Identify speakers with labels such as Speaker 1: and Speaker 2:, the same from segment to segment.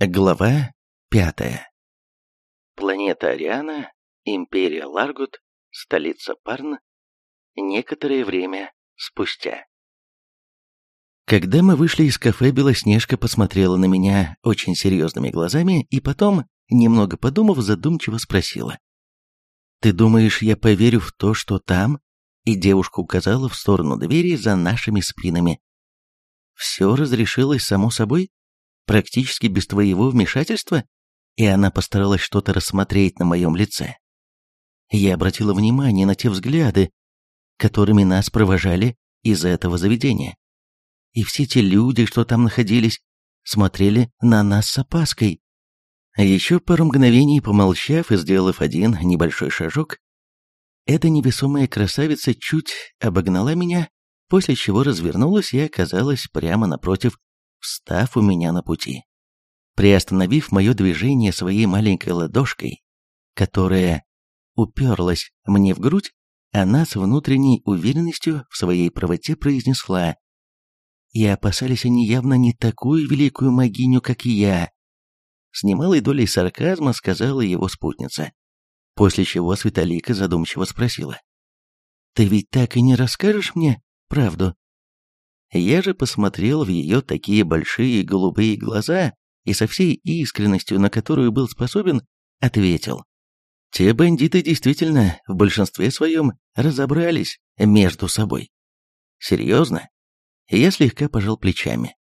Speaker 1: Глава пятая. Планета Ариана, Империя Ларгут, столица Парн. Некоторое время спустя. Когда мы вышли из кафе, Белоснежка посмотрела на меня очень серьезными глазами и потом, немного подумав, задумчиво спросила. «Ты думаешь, я поверю в то, что там?» И девушка указала в сторону двери за нашими спинами. «Все разрешилось само собой?» Практически без твоего вмешательства?» И она постаралась что-то рассмотреть на моем лице. Я обратила внимание на те взгляды, которыми нас провожали из этого заведения. И все те люди, что там находились, смотрели на нас с опаской. Еще пару мгновений помолчав и сделав один небольшой шажок, эта невесомая красавица чуть обогнала меня, после чего развернулась и оказалась прямо напротив встав у меня на пути. Приостановив мое движение своей маленькой ладошкой, которая уперлась мне в грудь, она с внутренней уверенностью в своей правоте произнесла «И опасались они явно не такую великую могиню, как и я», с немалой долей сарказма сказала его спутница, после чего Светолика задумчиво спросила «Ты ведь так и не расскажешь мне правду?» Я же посмотрел в ее такие большие голубые глаза и со всей искренностью, на которую был способен, ответил. Те бандиты действительно в большинстве своем разобрались между собой. Серьезно? Я слегка пожал плечами.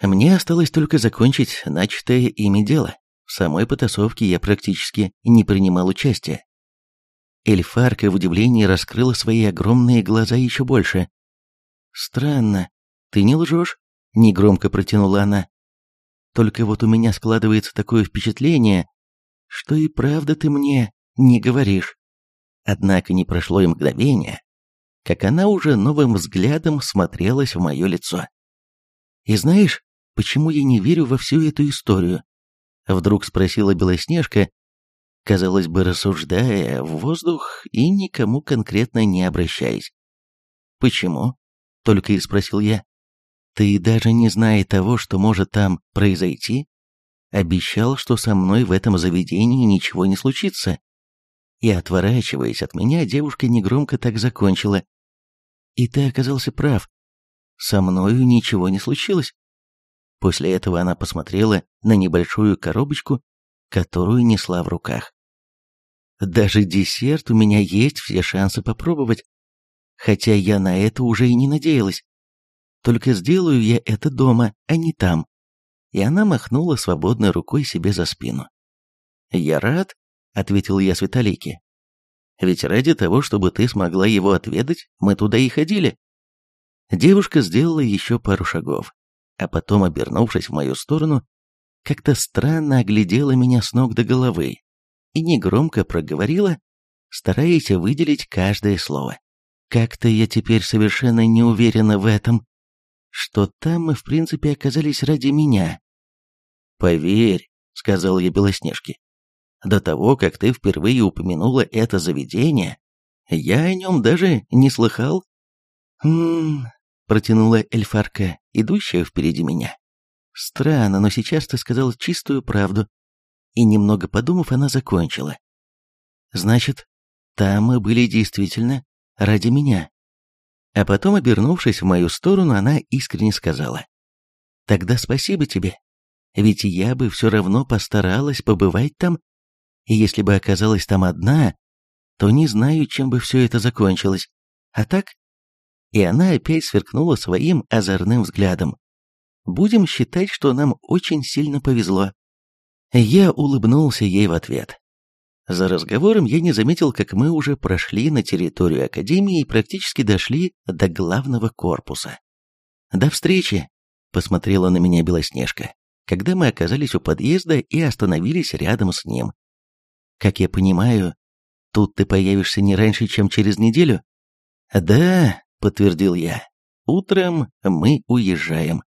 Speaker 1: Мне осталось только закончить начатое ими дело. В самой потасовке я практически не принимал участия. Эльфарка в удивлении раскрыла свои огромные глаза еще больше. «Странно. Ты не лжешь?» — негромко протянула она. «Только вот у меня складывается такое впечатление, что и правда ты мне не говоришь». Однако не прошло и мгновение, как она уже новым взглядом смотрелась в мое лицо. «И знаешь, почему я не верю во всю эту историю?» Вдруг спросила Белоснежка, казалось бы, рассуждая в воздух и никому конкретно не обращаясь. «Почему?» Только и спросил я. «Ты даже не зная того, что может там произойти, обещал, что со мной в этом заведении ничего не случится». И, отворачиваясь от меня, девушка негромко так закончила. «И ты оказался прав. Со мною ничего не случилось». После этого она посмотрела на небольшую коробочку, которую несла в руках. «Даже десерт у меня есть все шансы попробовать хотя я на это уже и не надеялась. Только сделаю я это дома, а не там. И она махнула свободной рукой себе за спину. «Я рад», — ответил я Светолике. «Ведь ради того, чтобы ты смогла его отведать, мы туда и ходили». Девушка сделала еще пару шагов, а потом, обернувшись в мою сторону, как-то странно оглядела меня с ног до головы и негромко проговорила, стараясь выделить каждое слово. Как-то я теперь совершенно не уверена в этом, что там мы в принципе оказались ради меня. «Поверь», — сказал я Белоснежке, — «до того, как ты впервые упомянула это заведение, я о нем даже не слыхал». «Хм...» — протянула эльфарка, идущая впереди меня. «Странно, но сейчас ты сказал чистую правду». И немного подумав, она закончила. «Значит, там мы были действительно ради меня. А потом, обернувшись в мою сторону, она искренне сказала, «Тогда спасибо тебе, ведь я бы все равно постаралась побывать там, и если бы оказалась там одна, то не знаю, чем бы все это закончилось. А так?» И она опять сверкнула своим озорным взглядом. «Будем считать, что нам очень сильно повезло». Я улыбнулся ей в ответ. За разговором я не заметил, как мы уже прошли на территорию Академии и практически дошли до главного корпуса. «До встречи!» — посмотрела на меня Белоснежка, когда мы оказались у подъезда и остановились рядом с ним. «Как я понимаю, тут ты появишься не раньше, чем через неделю?» «Да», — подтвердил я, — «утром мы уезжаем».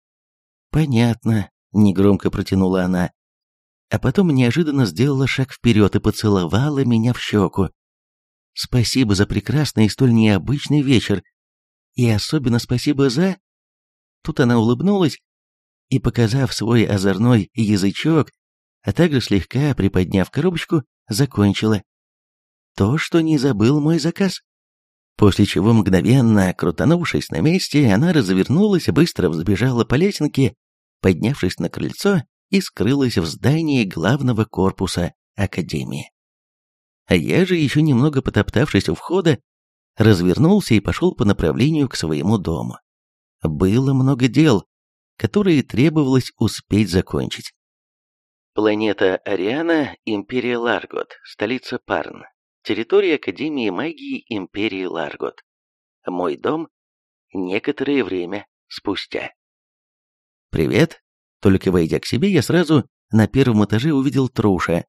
Speaker 1: «Понятно», — негромко протянула она, а потом неожиданно сделала шаг вперед и поцеловала меня в щеку. «Спасибо за прекрасный и столь необычный вечер. И особенно спасибо за...» Тут она улыбнулась, и, показав свой озорной язычок, а также слегка приподняв коробочку, закончила. То, что не забыл мой заказ. После чего, мгновенно крутанувшись на месте, она развернулась, быстро взбежала по лесенке, поднявшись на крыльцо и скрылась в здании главного корпуса Академии. А я же, еще немного потоптавшись у входа, развернулся и пошел по направлению к своему дому. Было много дел, которые требовалось успеть закончить. Планета Ариана, Империя Ларгот, столица Парн. Территория Академии магии Империи Ларгот. Мой дом. Некоторое время спустя. «Привет!» Только войдя к себе, я сразу на первом этаже увидел Труша,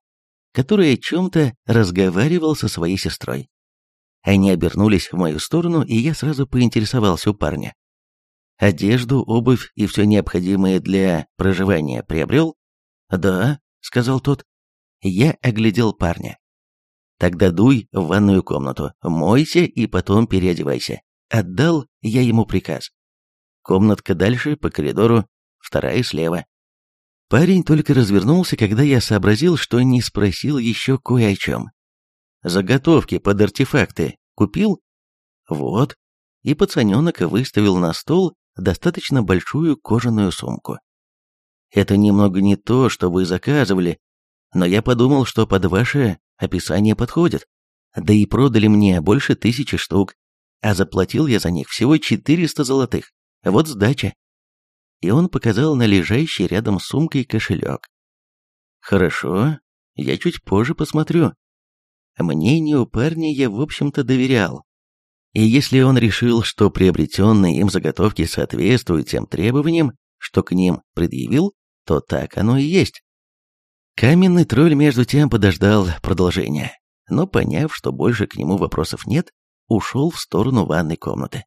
Speaker 1: который о чем-то разговаривал со своей сестрой. Они обернулись в мою сторону, и я сразу поинтересовался у парня. Одежду, обувь и все необходимое для проживания приобрел? Да, сказал тот. Я оглядел парня. Тогда дуй в ванную комнату, мойся и потом переодевайся. Отдал я ему приказ. Комнатка дальше, по коридору, вторая слева. Парень только развернулся, когда я сообразил, что не спросил еще кое о чем. Заготовки под артефакты купил? Вот. И пацаненок выставил на стол достаточно большую кожаную сумку. Это немного не то, что вы заказывали, но я подумал, что под ваше описание подходит. Да и продали мне больше тысячи штук, а заплатил я за них всего 400 золотых. Вот сдача. И он показал на лежащий рядом с сумкой кошелек. Хорошо, я чуть позже посмотрю. Мнению парня я, в общем-то, доверял. И если он решил, что приобретенные им заготовки соответствуют тем требованиям, что к ним предъявил, то так оно и есть. Каменный тролль между тем подождал продолжения, но поняв, что больше к нему вопросов нет, ушел в сторону ванной комнаты.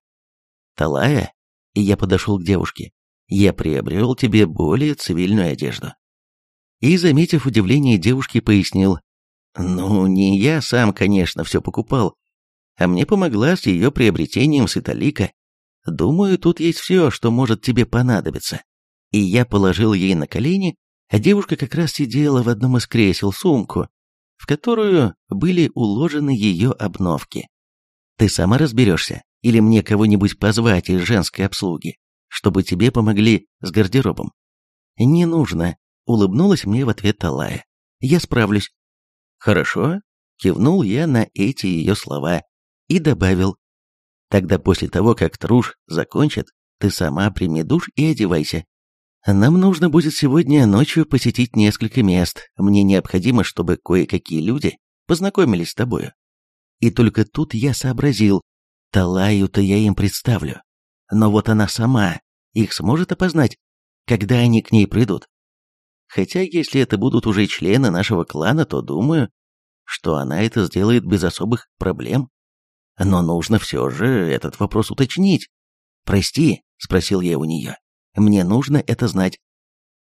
Speaker 1: «Талая?» И я подошел к девушке. «Я приобрел тебе более цивильную одежду». И, заметив удивление девушки, пояснил, ну, не я сам, конечно, все покупал, а мне помогла с ее приобретением Ситалика. Думаю, тут есть все, что может тебе понадобиться. И я положил ей на колени, а девушка как раз сидела в одном из кресел сумку, в которую были уложены ее обновки. Ты сама разберешься, или мне кого-нибудь позвать из женской обслуги, чтобы тебе помогли с гардеробом? Не нужно, улыбнулась мне в ответ Талая. Я справлюсь. «Хорошо», — кивнул я на эти ее слова и добавил. «Тогда после того, как труш закончит, ты сама прими душ и одевайся. Нам нужно будет сегодня ночью посетить несколько мест. Мне необходимо, чтобы кое-какие люди познакомились с тобою». И только тут я сообразил, Талаю-то я им представлю. Но вот она сама их сможет опознать, когда они к ней придут. Хотя, если это будут уже члены нашего клана, то думаю, что она это сделает без особых проблем. Но нужно все же этот вопрос уточнить. «Прости», — спросил я у нее, — «мне нужно это знать.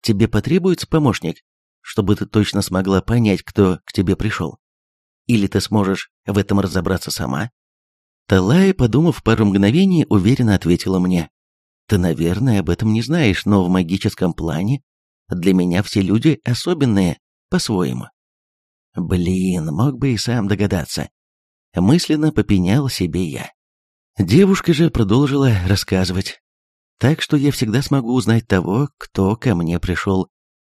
Speaker 1: Тебе потребуется помощник, чтобы ты точно смогла понять, кто к тебе пришел? Или ты сможешь в этом разобраться сама?» Талая, подумав пару мгновений, уверенно ответила мне. «Ты, наверное, об этом не знаешь, но в магическом плане для меня все люди особенные, по-своему. Блин, мог бы и сам догадаться. Мысленно попенял себе я. Девушка же продолжила рассказывать. Так что я всегда смогу узнать того, кто ко мне пришел.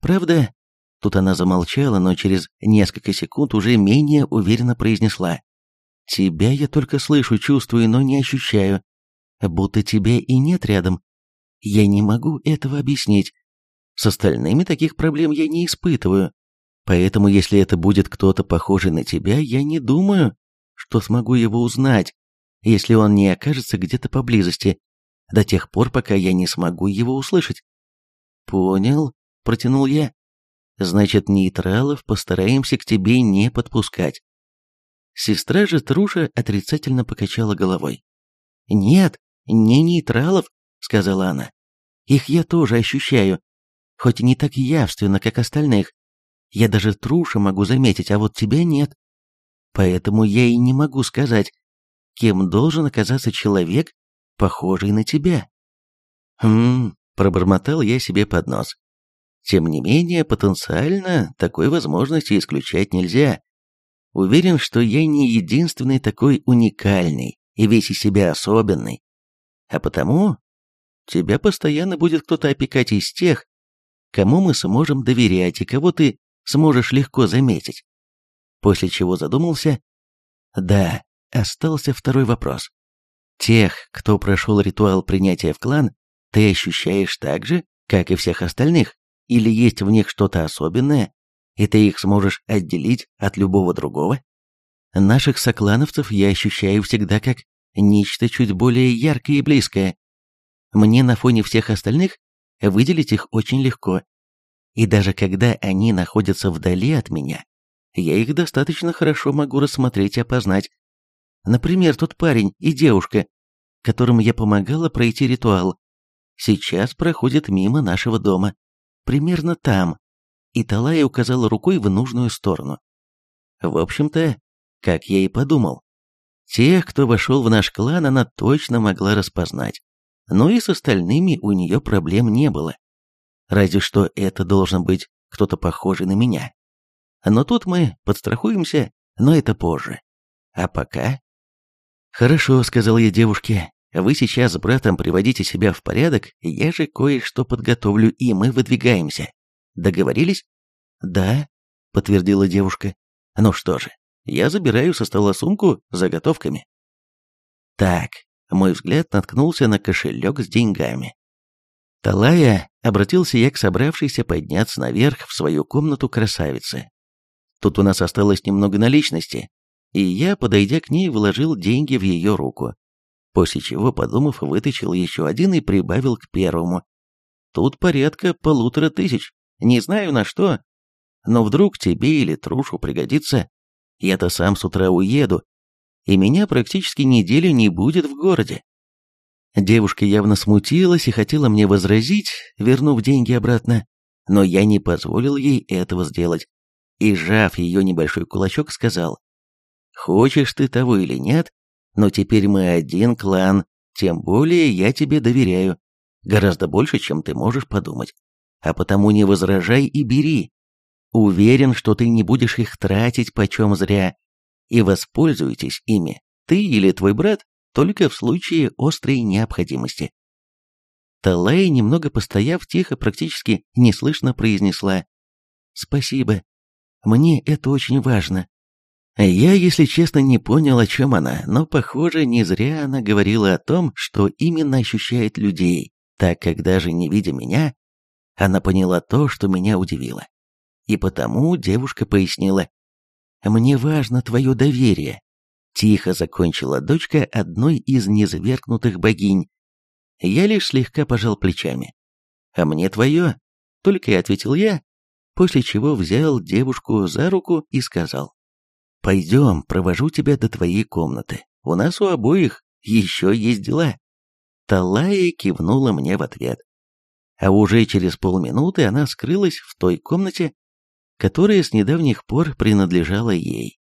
Speaker 1: Правда? Тут она замолчала, но через несколько секунд уже менее уверенно произнесла. Тебя я только слышу, чувствую, но не ощущаю. Будто тебя и нет рядом. Я не могу этого объяснить. С остальными таких проблем я не испытываю. Поэтому, если это будет кто-то похожий на тебя, я не думаю, что смогу его узнать, если он не окажется где-то поблизости, до тех пор, пока я не смогу его услышать. Понял, протянул я. Значит, нейтралов постараемся к тебе не подпускать. Сестра же Труша отрицательно покачала головой. «Нет, не нейтралов», — сказала она. «Их я тоже ощущаю, хоть и не так явственно, как остальных. Я даже Труша могу заметить, а вот тебя нет. Поэтому я и не могу сказать, кем должен оказаться человек, похожий на тебя». «Хм...» пробормотал я себе под нос. Тем не менее, потенциально такой возможности исключать нельзя. Уверен, что я не единственный такой уникальный и весь из себя особенный. А потому тебя постоянно будет кто-то опекать из тех, кому мы сможем доверять и кого ты сможешь легко заметить. После чего задумался. Да, остался второй вопрос. Тех, кто прошел ритуал принятия в клан, ты ощущаешь так же, как и всех остальных, или есть в них что-то особенное, и ты их сможешь отделить от любого другого? Наших соклановцев я ощущаю всегда как нечто чуть более яркое и близкое. Мне на фоне всех остальных выделить их очень легко. И даже когда они находятся вдали от меня, я их достаточно хорошо могу рассмотреть и опознать. Например, тот парень и девушка, которым я помогала пройти ритуал, сейчас проходят мимо нашего дома, примерно там, и Талая указала рукой в нужную сторону. В общем-то, как я и подумал, тех, кто вошел в наш клан, она точно могла распознать, но и с остальными у нее проблем не было. Разве что это должен быть кто-то похожий на меня. Но тут мы подстрахуемся, но это позже. А пока... «Хорошо», — сказал я девушке, — «вы сейчас с братом приводите себя в порядок, я же кое-что подготовлю, и мы выдвигаемся. Договорились?» «Да», — подтвердила девушка. «Ну что же, я забираю со стола сумку с заготовками». Так, мой взгляд наткнулся на кошелек с деньгами. «Талая», — обратился я к собравшейся подняться наверх в свою комнату красавицы. Тут у нас осталось немного наличности, и я, подойдя к ней, вложил деньги в ее руку, после чего, подумав, вытащил еще один и прибавил к первому. Тут порядка полутора тысяч, не знаю на что, но вдруг тебе или трушу пригодится. Я-то сам с утра уеду, и меня практически неделю не будет в городе. Девушка явно смутилась и хотела мне возразить, вернув деньги обратно, но я не позволил ей этого сделать и, сжав ее небольшой кулачок, сказал, «Хочешь ты того или нет, но теперь мы один клан, тем более я тебе доверяю, гораздо больше, чем ты можешь подумать, а потому не возражай и бери. Уверен, что ты не будешь их тратить почем зря, и воспользуйтесь ими, ты или твой брат, только в случае острой необходимости». Талай, немного постояв тихо, практически неслышно произнесла «Спасибо, мне это очень важно. Я, если честно, не понял, о чем она, но, похоже, не зря она говорила о том, что именно ощущает людей, так как даже не видя меня, она поняла то, что меня удивило. И потому девушка пояснила, «Мне важно твое доверие», — тихо закончила дочка одной из незвергнутых богинь. Я лишь слегка пожал плечами. «А мне твое», — только и ответил я, после чего взял девушку за руку и сказал, «Пойдем, провожу тебя до твоей комнаты. У нас у обоих еще есть дела». Талая кивнула мне в ответ. А уже через полминуты она скрылась в той комнате, которая с недавних пор принадлежала ей.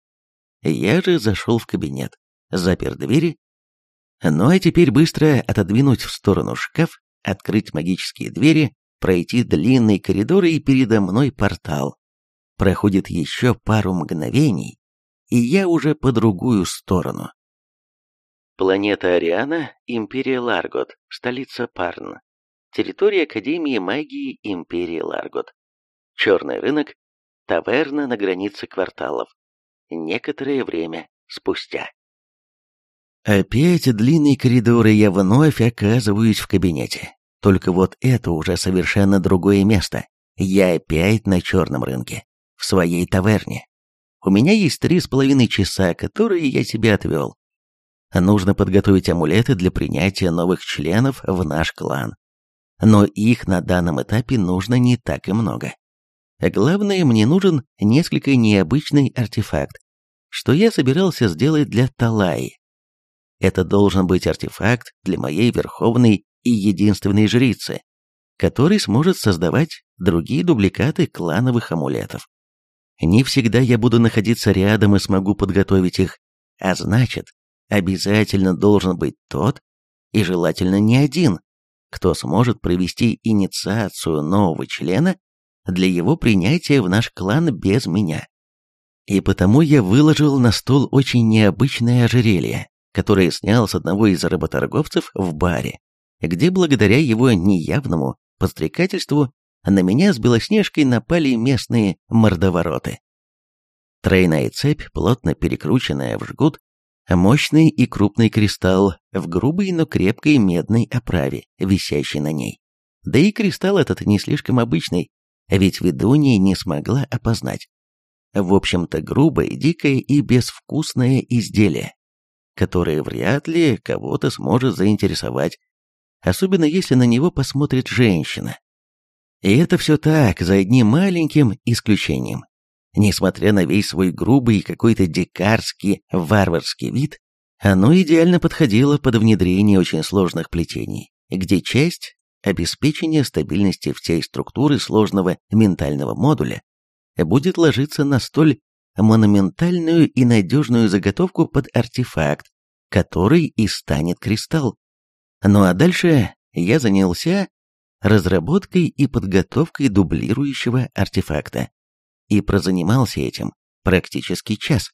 Speaker 1: Я же зашел в кабинет, запер двери. Ну а теперь быстро отодвинуть в сторону шкаф, открыть магические двери, пройти длинный коридор и передо мной портал. Проходит еще пару мгновений, и я уже по другую сторону. Планета Ариана, Империя Ларгот, столица Парн. Территория Академии магии Империи Ларгот. Черный рынок, таверна на границе кварталов. Некоторое время спустя. Опять длинный коридор, и я вновь оказываюсь в кабинете. Только вот это уже совершенно другое место. Я опять на черном рынке, в своей таверне. У меня есть три с половиной часа, которые я себе отвел. Нужно подготовить амулеты для принятия новых членов в наш клан. Но их на данном этапе нужно не так и много. Главное, мне нужен несколько необычный артефакт, что я собирался сделать для Талаи. Это должен быть артефакт для моей верховной и единственной жрицы, который сможет создавать другие дубликаты клановых амулетов. Не всегда я буду находиться рядом и смогу подготовить их, а значит, обязательно должен быть тот, и желательно не один, кто сможет провести инициацию нового члена для его принятия в наш клан без меня. И потому я выложил на стол очень необычное ожерелье, которое снял с одного из работорговцев в баре, где благодаря его неявному подстрекательству на меня с Белоснежкой напали местные мордовороты. Тройная цепь, плотно перекрученная в жгут, мощный и крупный кристалл в грубой, но крепкой медной оправе, висящей на ней. Да и кристалл этот не слишком обычный, ведь ведунья не смогла опознать. В общем-то, грубое, дикое и безвкусное изделие, которое вряд ли кого-то сможет заинтересовать, особенно если на него посмотрит женщина. И это все так, за одним маленьким исключением. Несмотря на весь свой грубый и какой-то дикарский, варварский вид, оно идеально подходило под внедрение очень сложных плетений, где часть обеспечения стабильности всей структуры сложного ментального модуля будет ложиться на столь монументальную и надежную заготовку под артефакт, который и станет кристалл. Ну а дальше я занялся разработкой и подготовкой дублирующего артефакта. И прозанимался этим практически час.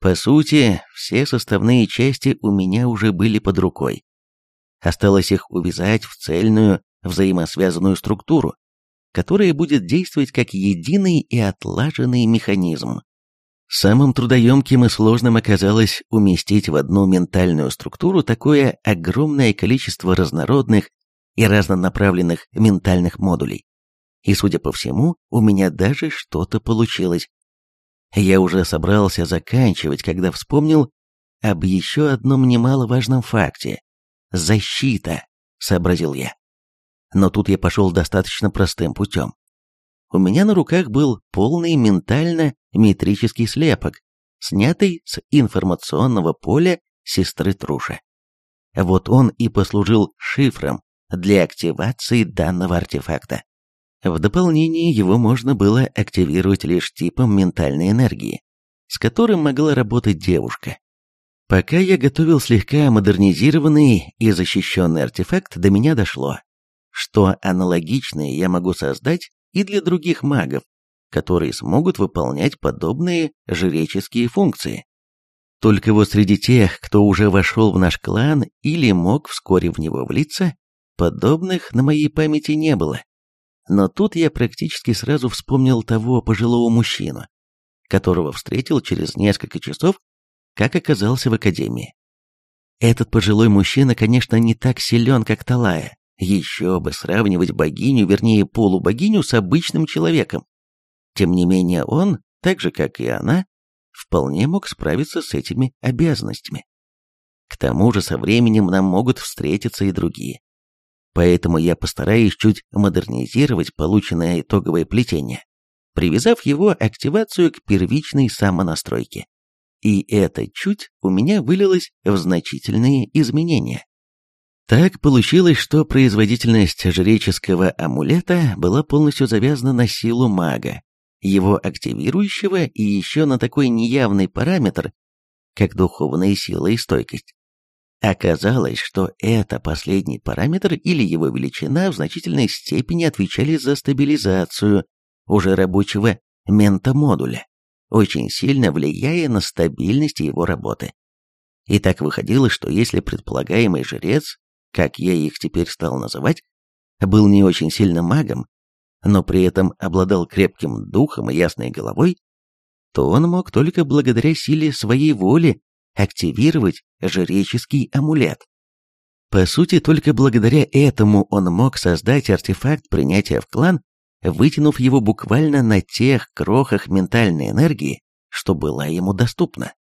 Speaker 1: По сути, все составные части у меня уже были под рукой. Осталось их увязать в цельную, взаимосвязанную структуру, которая будет действовать как единый и отлаженный механизм. Самым трудоемким и сложным оказалось уместить в одну ментальную структуру такое огромное количество разнородных и разнонаправленных ментальных модулей. И, судя по всему, у меня даже что-то получилось. Я уже собрался заканчивать, когда вспомнил об еще одном немаловажном факте. «Защита», — сообразил я. Но тут я пошел достаточно простым путем. У меня на руках был полный ментально-метрический слепок, снятый с информационного поля сестры Труша. Вот он и послужил шифром для активации данного артефакта. В дополнение его можно было активировать лишь типом ментальной энергии, с которым могла работать девушка. Пока я готовил слегка модернизированный и защищенный артефакт, до меня дошло, что аналогичное я могу создать и для других магов, которые смогут выполнять подобные жреческие функции. Только вот среди тех, кто уже вошел в наш клан или мог вскоре в него влиться, подобных на моей памяти не было. Но тут я практически сразу вспомнил того пожилого мужчину, которого встретил через несколько часов, как оказался в академии. Этот пожилой мужчина, конечно, не так силен, как Талая, еще бы сравнивать богиню, вернее полубогиню, с обычным человеком. Тем не менее он, так же как и она, вполне мог справиться с этими обязанностями. К тому же со временем нам могут встретиться и другие. Поэтому я постараюсь чуть модернизировать полученное итоговое плетение, привязав его активацию к первичной самонастройке. И это чуть у меня вылилось в значительные изменения. Так получилось, что производительность жреческого амулета была полностью завязана на силу мага, его активирующего и еще на такой неявный параметр, как духовная сила и стойкость. Оказалось, что это последний параметр или его величина в значительной степени отвечали за стабилизацию уже рабочего ментамодуля, очень сильно влияя на стабильность его работы. И так выходило, что если предполагаемый жрец как я их теперь стал называть, был не очень сильным магом, но при этом обладал крепким духом и ясной головой, то он мог только благодаря силе своей воли активировать жреческий амулет. По сути, только благодаря этому он мог создать артефакт принятия в клан, вытянув его буквально на тех крохах ментальной энергии, что была ему доступна.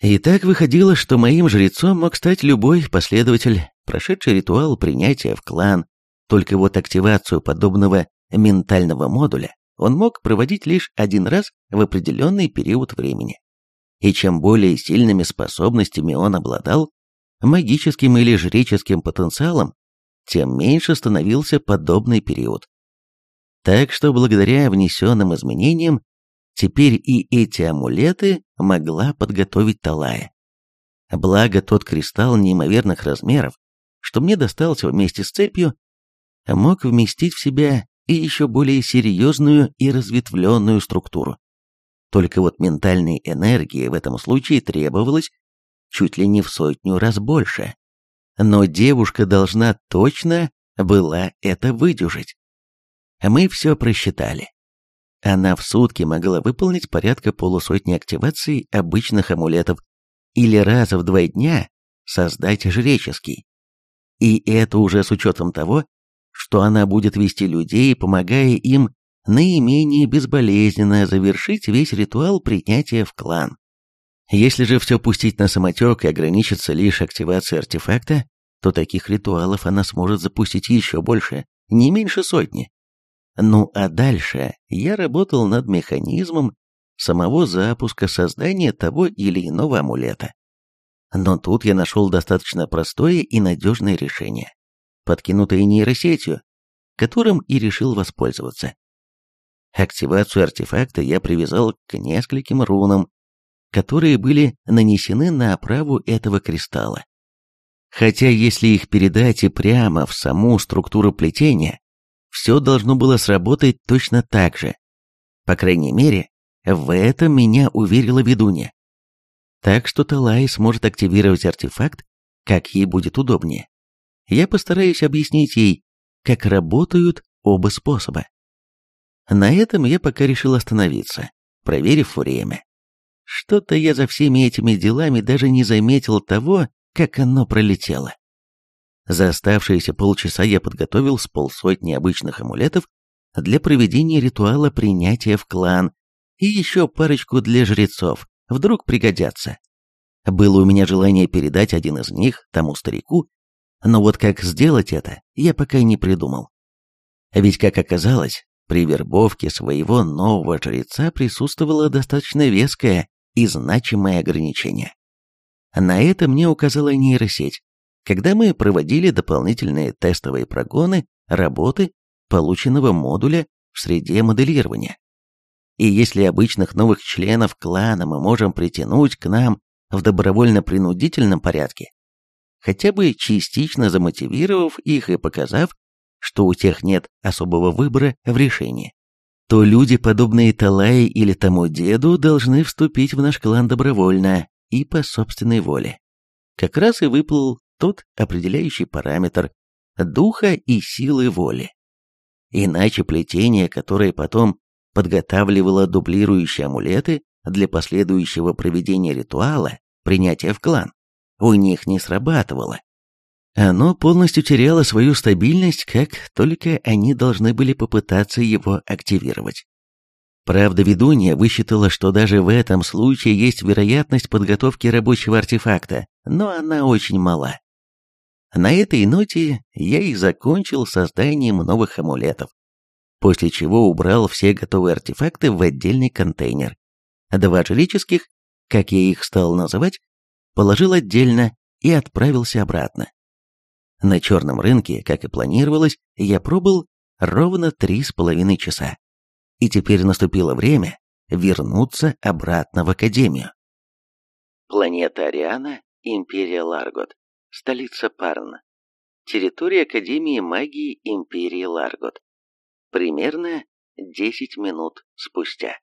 Speaker 1: И так выходило, что моим жрецом мог стать любой последователь, прошедший ритуал принятия в клан, только вот активацию подобного ментального модуля он мог проводить лишь один раз в определенный период времени. И чем более сильными способностями он обладал, магическим или жреческим потенциалом, тем меньше становился подобный период. Так что благодаря внесенным изменениям Теперь и эти амулеты могла подготовить Талая. Благо тот кристалл неимоверных размеров, что мне достался вместе с цепью, мог вместить в себя и еще более серьезную и разветвленную структуру. Только вот ментальной энергии в этом случае требовалось чуть ли не в сотню раз больше. Но девушка должна точно была это выдюжить. Мы все просчитали. Она в сутки могла выполнить порядка полусотни активаций обычных амулетов или раза в два дня создать жреческий. И это уже с учетом того, что она будет вести людей, помогая им наименее безболезненно завершить весь ритуал принятия в клан. Если же все пустить на самотек и ограничиться лишь активацией артефакта, то таких ритуалов она сможет запустить еще больше, не меньше сотни. Ну а дальше я работал над механизмом самого запуска создания того или иного амулета. Но тут я нашел достаточно простое и надежное решение, подкинутое нейросетью, которым и решил воспользоваться. Активацию артефакта я привязал к нескольким рунам, которые были нанесены на оправу этого кристалла. Хотя если их передать и прямо в саму структуру плетения, все должно было сработать точно так же. По крайней мере, в этом меня уверила ведунья. Так что Талай сможет активировать артефакт, как ей будет удобнее. Я постараюсь объяснить ей, как работают оба способа. На этом я пока решил остановиться, проверив время. Что-то я за всеми этими делами даже не заметил того, как оно пролетело. За оставшиеся полчаса я подготовил с полсотни обычных амулетов для проведения ритуала принятия в клан и еще парочку для жрецов, вдруг пригодятся. Было у меня желание передать один из них тому старику, но вот как сделать это, я пока не придумал. Ведь, как оказалось, при вербовке своего нового жреца присутствовало достаточно веское и значимое ограничение. На это мне указала нейросеть, когда мы проводили дополнительные тестовые прогоны работы полученного модуля в среде моделирования. И если обычных новых членов клана мы можем притянуть к нам в добровольно-принудительном порядке, хотя бы частично замотивировав их и показав, что у тех нет особого выбора в решении, то люди, подобные Талае или тому деду, должны вступить в наш клан добровольно и по собственной воле. Как раз и выплыл тот определяющий параметр духа и силы воли. Иначе плетение, которое потом подготавливало дублирующие амулеты для последующего проведения ритуала, принятия в клан, у них не срабатывало. Оно полностью теряло свою стабильность, как только они должны были попытаться его активировать. Правда, ведунья высчитала, что даже в этом случае есть вероятность подготовки рабочего артефакта, но она очень мала. На этой ноте я и закончил созданием новых амулетов, после чего убрал все готовые артефакты в отдельный контейнер. Два жреческих, как я их стал называть, положил отдельно и отправился обратно. На черном рынке, как и планировалось, я пробыл ровно три с половиной часа. И теперь наступило время вернуться обратно в Академию. Планета Ариана, Империя Ларгот, столица Парн. Территория Академии магии Империи Ларгот. Примерно 10 минут спустя.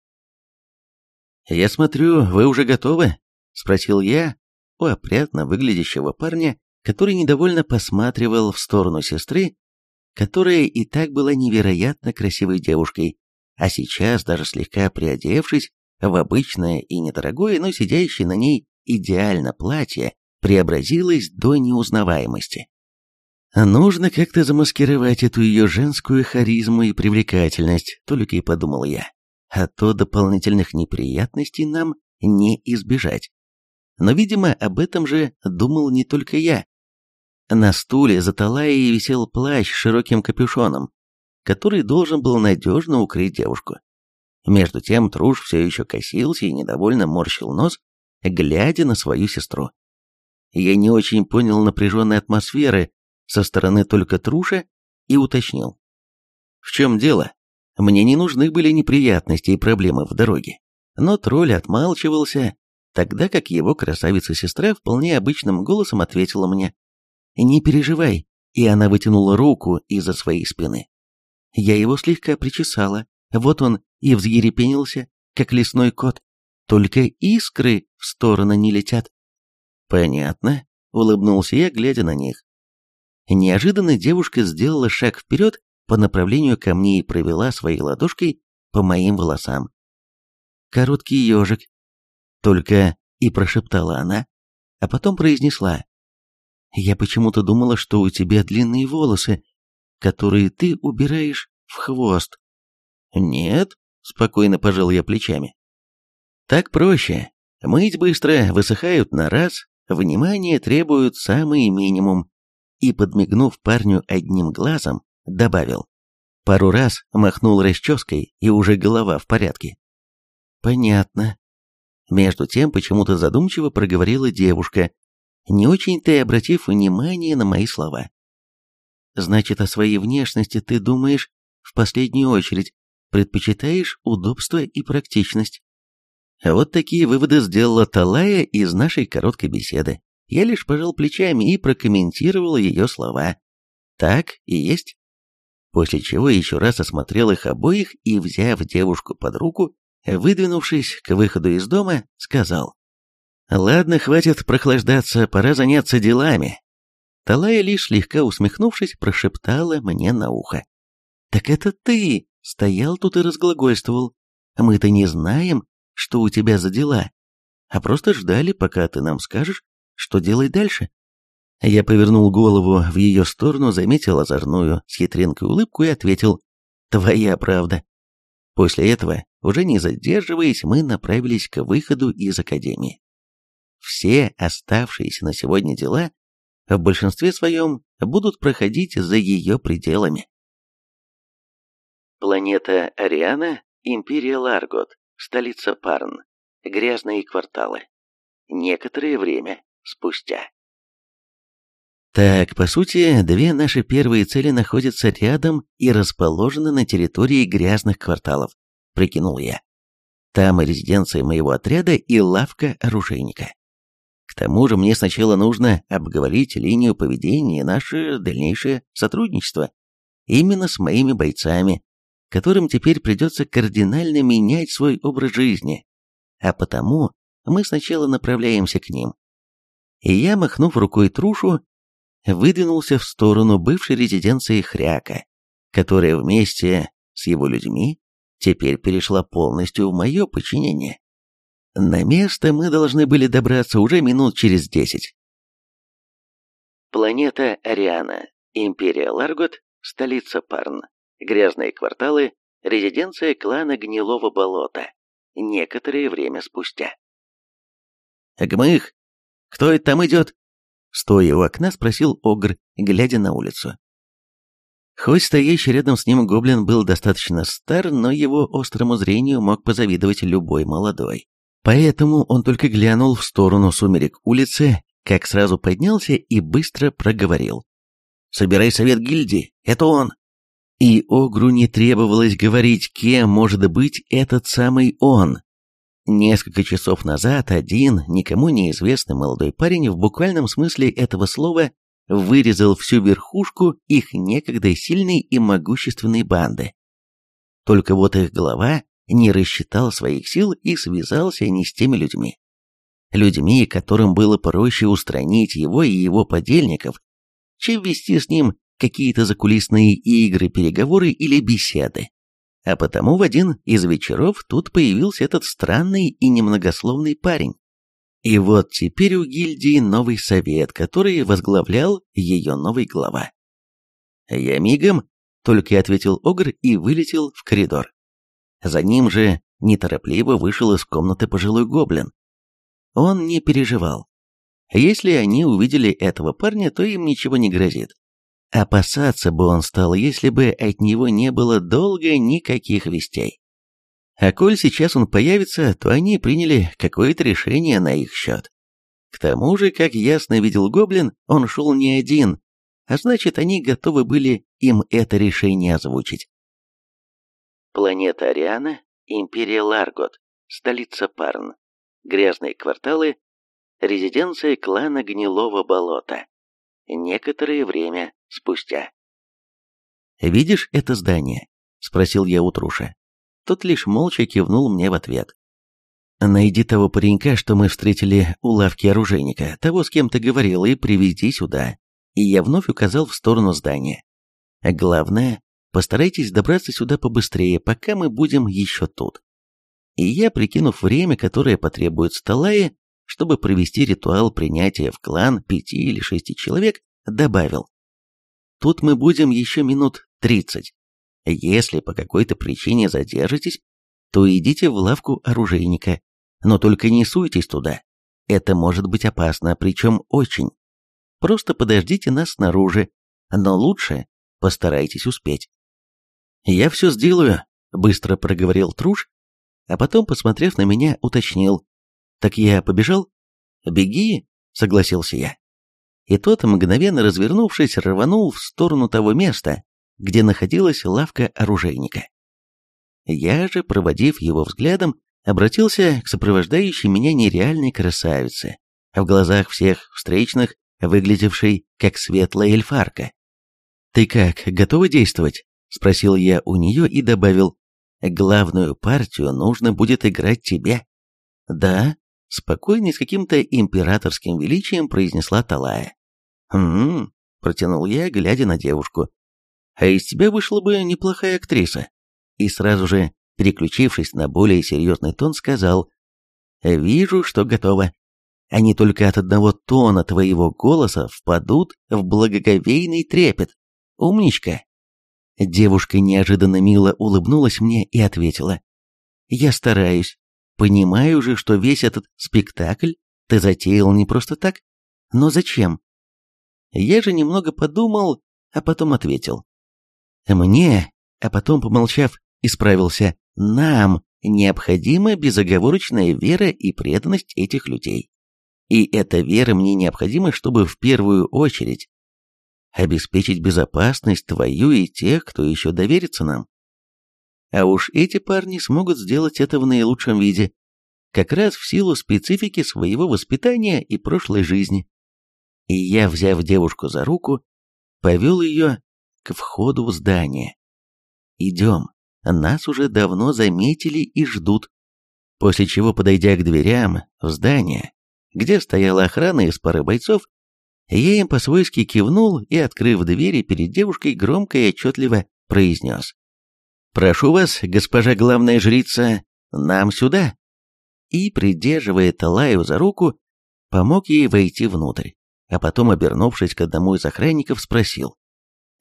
Speaker 1: «Я смотрю, вы уже готовы?» — спросил я у опрятно выглядящего парня, который недовольно посматривал в сторону сестры, которая и так была невероятно красивой девушкой, а сейчас, даже слегка приодевшись в обычное и недорогое, но сидящее на ней идеально платье, преобразилась до неузнаваемости. Нужно как-то замаскировать эту ее женскую харизму и привлекательность, только и подумал я. А то дополнительных неприятностей нам не избежать. Но, видимо, об этом же думал не только я. На стуле за Талаей висел плащ с широким капюшоном, который должен был надежно укрыть девушку. Между тем Труш все еще косился и недовольно морщил нос, глядя на свою сестру. Я не очень понял напряженной атмосферы со стороны только Труша и уточнил. В чем дело? Мне не нужны были неприятности и проблемы в дороге. Но тролль отмалчивался, тогда как его красавица-сестра вполне обычным голосом ответила мне. Не переживай, и она вытянула руку из-за своей спины. Я его слегка причесала, вот он и взъерепенился, как лесной кот. Только искры в стороны не летят. Понятно, улыбнулся я, глядя на них. Неожиданно девушка сделала шаг вперед по направлению ко мне и провела своей ладошкой по моим волосам. Короткий ежик. Только и прошептала она, а потом произнесла. Я почему-то думала, что у тебя длинные волосы, которые ты убираешь в хвост. Нет, спокойно пожал я плечами. Так проще. Мыть быстро, высыхают на раз, внимание требуют самый минимум. И, подмигнув парню одним глазом, добавил. Пару раз махнул расческой, и уже голова в порядке. Понятно. Между тем, почему-то задумчиво проговорила девушка, не очень-то и обратив внимание на мои слова. Значит, о своей внешности ты думаешь в последнюю очередь, предпочитаешь удобство и практичность. Вот такие выводы сделала Талая из нашей короткой беседы. Я лишь пожал плечами и прокомментировал ее слова. Так и есть. После чего еще раз осмотрел их обоих и, взяв девушку под руку, выдвинувшись к выходу из дома, сказал. «Ладно, хватит прохлаждаться, пора заняться делами». Талая, лишь слегка усмехнувшись, прошептала мне на ухо. «Так это ты стоял тут и разглагольствовал. Мы-то не знаем, что у тебя за дела, а просто ждали, пока ты нам скажешь, что делать дальше». Я повернул голову в ее сторону, заметил озорную с хитринкой улыбку и ответил «Твоя правда». После этого, уже не задерживаясь, мы направились к выходу из академии все оставшиеся на сегодня дела в большинстве своем будут проходить за ее пределами. Планета Ариана, Империя Ларгот, столица Парн, грязные кварталы. Некоторое время спустя. Так, по сути, две наши первые цели находятся рядом и расположены на территории грязных кварталов, прикинул я. Там и резиденция моего отряда, и лавка оружейника. К тому же мне сначала нужно обговорить линию поведения и наше дальнейшее сотрудничество. Именно с моими бойцами, которым теперь придется кардинально менять свой образ жизни. А потому мы сначала направляемся к ним. И я, махнув рукой трушу, выдвинулся в сторону бывшей резиденции Хряка, которая вместе с его людьми теперь перешла полностью в мое подчинение. На место мы должны были добраться уже минут через десять. Планета Ариана, Империя Ларгот, столица Парн, грязные кварталы, резиденция клана Гнилого Болота. Некоторое время спустя. «Гмых, кто это там идет?» Стоя у окна, спросил Огр, глядя на улицу. Хоть стоящий рядом с ним гоблин был достаточно стар, но его острому зрению мог позавидовать любой молодой. Поэтому он только глянул в сторону сумерек улицы, как сразу поднялся и быстро проговорил. «Собирай совет гильдии, это он!» И Огру не требовалось говорить, кем может быть этот самый он. Несколько часов назад один, никому неизвестный молодой парень в буквальном смысле этого слова вырезал всю верхушку их некогда сильной и могущественной банды. Только вот их глава не рассчитал своих сил и связался не с теми людьми. Людьми, которым было проще устранить его и его подельников, чем вести с ним какие-то закулисные игры, переговоры или беседы. А потому в один из вечеров тут появился этот странный и немногословный парень. И вот теперь у гильдии новый совет, который возглавлял ее новый глава. «Я мигом», — только ответил Огр и вылетел в коридор. За ним же неторопливо вышел из комнаты пожилой гоблин. Он не переживал. Если они увидели этого парня, то им ничего не грозит. Опасаться бы он стал, если бы от него не было долго никаких вестей. А коль сейчас он появится, то они приняли какое-то решение на их счет. К тому же, как ясно видел Гоблин, он шел не один, а значит, они готовы были им это решение озвучить. Планета Ариана, Империя Ларгот, столица Парн, грязные кварталы, резиденция клана Гнилого Болота. некоторое время спустя. «Видишь это здание?» — спросил я у Труша. Тот лишь молча кивнул мне в ответ. «Найди того паренька, что мы встретили у лавки оружейника, того, с кем ты говорил, и привези сюда». И я вновь указал в сторону здания. «Главное, постарайтесь добраться сюда побыстрее, пока мы будем еще тут». И я, прикинув время, которое потребует Сталае, чтобы провести ритуал принятия в клан пяти или шести человек, добавил. Тут мы будем еще минут тридцать. Если по какой-то причине задержитесь, то идите в лавку оружейника, но только не суйтесь туда. Это может быть опасно, причем очень. Просто подождите нас снаружи, но лучше постарайтесь успеть. «Я все сделаю», — быстро проговорил Труш, а потом, посмотрев на меня, уточнил. «Так я побежал?» «Беги», — согласился я. И тот, мгновенно развернувшись, рванул в сторону того места, где находилась лавка оружейника. Я же, проводив его взглядом, обратился к сопровождающей меня нереальной красавице, в глазах всех встречных, выглядевшей как светлая эльфарка. «Ты как, готова действовать?» — спросил я у нее и добавил, «Главную партию нужно будет играть тебе». «Да», — спокойно с каким-то императорским величием произнесла Талая. «Хм...» — протянул я, глядя на девушку. «А из тебя вышла бы неплохая актриса». И сразу же, переключившись на более серьезный тон, сказал, «Вижу, что готова. Они только от одного тона твоего голоса впадут в благоговейный трепет. Умничка!» Девушка неожиданно мило улыбнулась мне и ответила, «Я стараюсь. Понимаю же, что весь этот спектакль ты затеял не просто так. Но зачем? Я же немного подумал, а потом ответил. Мне, а потом, помолчав, исправился, нам необходима безоговорочная вера и преданность этих людей. И эта вера мне необходима, чтобы в первую очередь обеспечить безопасность твою и тех, кто еще доверится нам. А уж эти парни смогут сделать это в наилучшем виде, как раз в силу специфики своего воспитания и прошлой жизни и я, взяв девушку за руку, повел ее к входу в здание. «Идем, нас уже давно заметили и ждут». После чего, подойдя к дверям в здание, где стояла охрана из пары бойцов, я им по-свойски кивнул и, открыв двери перед девушкой, громко и отчетливо произнес. «Прошу вас, госпожа главная жрица, нам сюда!» И, придерживая Талаю за руку, помог ей войти внутрь а потом, обернувшись к одному из охранников, спросил.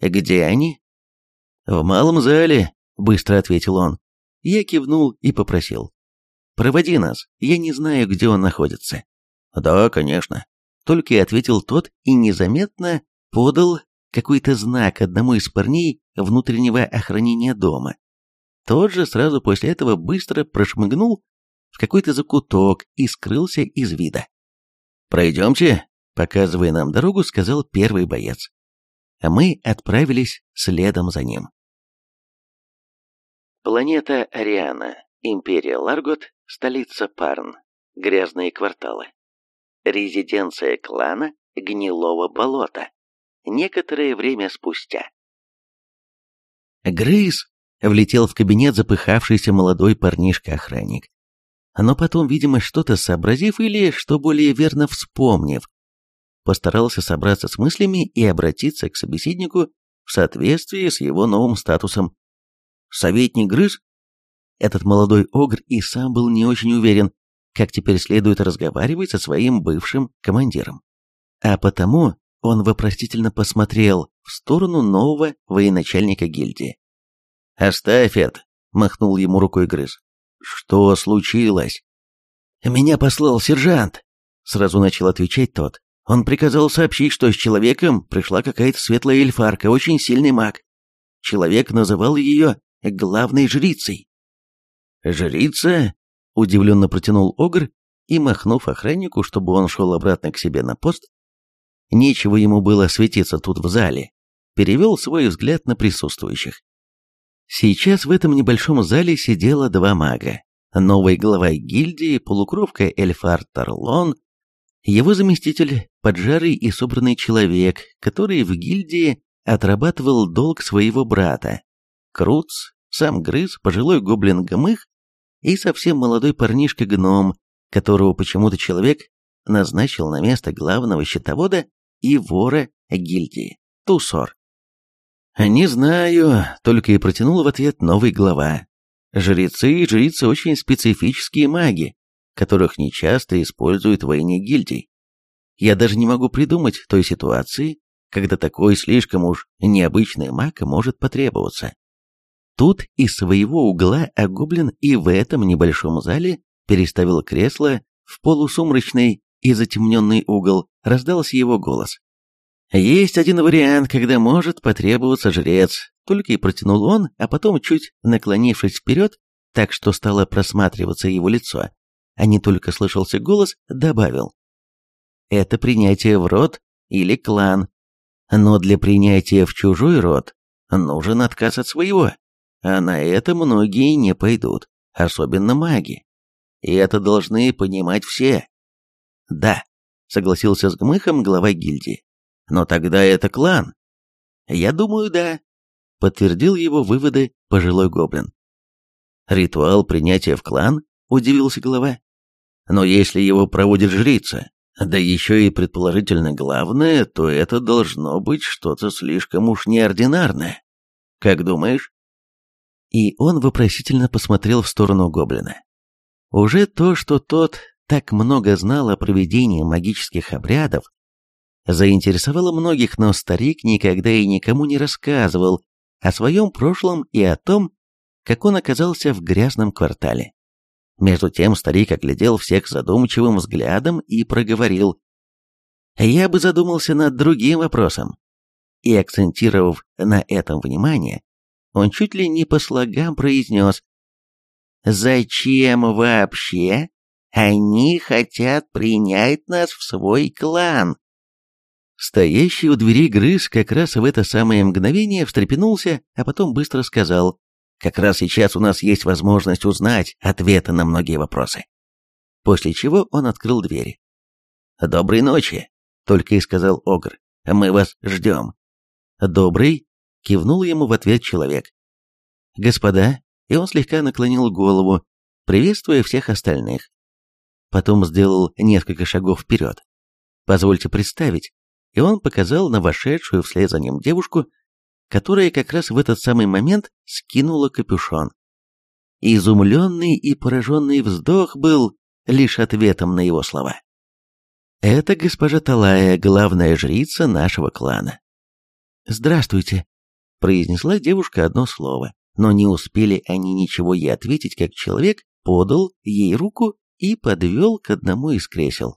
Speaker 1: «Где они?» «В малом зале», — быстро ответил он. Я кивнул и попросил. «Проводи нас, я не знаю, где он находится». «Да, конечно», — только и ответил тот и незаметно подал какой-то знак одному из парней внутреннего охранения дома. Тот же сразу после этого быстро прошмыгнул в какой-то закуток и скрылся из вида. «Пройдемте», Показывая нам дорогу, сказал первый боец. А мы отправились следом за ним. Планета Ариана, Империя Ларгот, столица Парн, грязные кварталы. Резиденция клана Гнилого болота. Некоторое время спустя. Грейс влетел в кабинет запыхавшийся молодой парнишка-охранник. Но потом, видимо, что-то сообразив или, что более верно, вспомнив, постарался собраться с мыслями и обратиться к собеседнику в соответствии с его новым статусом. «Советник Грыз?» Этот молодой огр и сам был не очень уверен, как теперь следует разговаривать со своим бывшим командиром. А потому он вопросительно посмотрел в сторону нового военачальника гильдии. «Оставь это!» — махнул ему рукой Грыз. «Что случилось?» «Меня послал сержант», — сразу начал отвечать тот. Он приказал сообщить, что с человеком пришла какая-то светлая эльфарка, очень сильный маг. Человек называл ее главной жрицей. «Жрица?» — удивленно протянул Огр и, махнув охраннику, чтобы он шел обратно к себе на пост, нечего ему было светиться тут в зале, перевел свой взгляд на присутствующих. Сейчас в этом небольшом зале сидело два мага. Новый глава гильдии, полукровка Эльфар Тарлон Его заместитель – поджарый и собранный человек, который в гильдии отрабатывал долг своего брата. Круц, сам грыз, пожилой гоблин Гмых и совсем молодой парнишка-гном, которого почему-то человек назначил на место главного счетовода и вора гильдии, Тусор. «Не знаю», — только и протянул в ответ новый глава. «Жрецы и жрицы очень специфические маги, которых нечасто используют в войне гильдий. Я даже не могу придумать той ситуации, когда такой слишком уж необычный маг может потребоваться. Тут из своего угла Агоблин и в этом небольшом зале переставил кресло в полусумрачный и затемненный угол, раздался его голос. «Есть один вариант, когда может потребоваться жрец», только и протянул он, а потом, чуть наклонившись вперед, так что стало просматриваться его лицо, а не только слышался голос, добавил. «Это принятие в род или клан, но для принятия в чужой род нужен отказ от своего, а на это многие не пойдут, особенно маги. И это должны понимать все. Да, согласился с Гмыхом глава гильдии. Но тогда это клан. Я думаю, да, подтвердил его выводы пожилой гоблин. Ритуал принятия в клан, удивился глава. Но если его проводит жрица, да еще и предположительно главное, то это должно быть что-то слишком уж неординарное. Как думаешь? И он вопросительно посмотрел в сторону гоблина. Уже то, что тот так много знал о проведении магических обрядов, заинтересовало многих, но старик никогда и никому не рассказывал о своем прошлом и о том, как он оказался в грязном квартале. Между тем старик оглядел всех задумчивым взглядом и проговорил. «Я бы задумался над другим вопросом». И, акцентировав на этом внимание, он чуть ли не по слогам произнес. «Зачем вообще они хотят принять нас в свой клан?» Стоящий у двери грыз как раз в это самое мгновение встрепенулся, а потом быстро сказал. Как раз сейчас у нас есть возможность узнать ответы на многие вопросы. После чего он открыл двери. «Доброй ночи», — только и сказал Огр. «Мы вас ждем». «Добрый», — кивнул ему в ответ человек. «Господа», и он слегка наклонил голову, приветствуя всех остальных. Потом сделал несколько шагов вперед. «Позвольте представить», и он показал на вошедшую вслед за ним девушку, которая как раз в этот самый момент скинула капюшон. Изумленный и пораженный вздох был лишь ответом на его слова. «Это госпожа Талая, главная жрица нашего клана». «Здравствуйте», — произнесла девушка одно слово, но не успели они ничего ей ответить, как человек подал ей руку и подвел к одному из кресел.